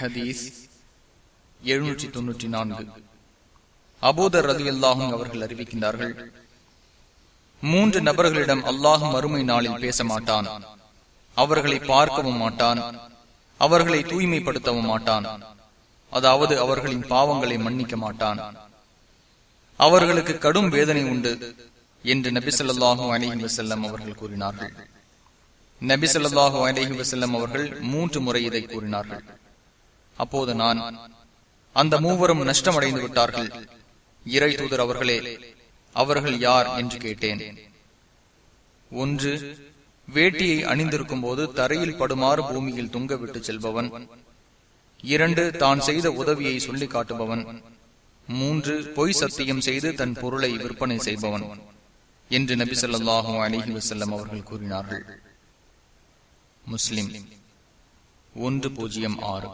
ஹதீஸ் எழுநூற்றி தொன்னூற்றி நான்கு. அபூதர் ரதி அல்லாஹும் அவர்கள் அறிவிக்கின்றார்கள் மூன்று நபர்களிடம் அல்லாஹும் மறுமை நாளில் பேச மாட்டான் அவர்களை பார்க்கவும் மாட்டான். அவர்களை தூய்மைப்படுத்தவும் மாட்டான். அதாவது அவர்களின் பாவங்களை மன்னிக்க மாட்டான். அவர்களுக்கு கடும் வேதனை உண்டு என்று நபிசல்லாஹு அலஹி வசல்லம் அவர்கள் கூறினார்கள். நபி சொல்லாஹு அலிஹி வசல்லம் அவர்கள் மூன்று முறை இதை கூறினார்கள். அப்போது நான் அந்த மூவரும் நஷ்டமடைந்து விட்டார்கள் இறை தூதர் அவர்களே அவர்கள் யார்? என்று கேட்டேன். ஒன்று வேட்டியை அணிந்திருக்கும் போது தரையில் படுமாறு பூமியில் தொங்க விட்டு செல்பவன். இரண்டு தான் செய்த உதவியை சொல்லி காட்டுபவன். மூன்று பொய் சத்தியம் செய்து தன் பொருளை விற்பனை செய்பவன் என்று நபி சொல்லாஹு அலிஹி வசல்லம் அவர்கள் கூறினார்கள். முஸ்லிம். ஒன்று பூஜ்ஜியம் ஆறு.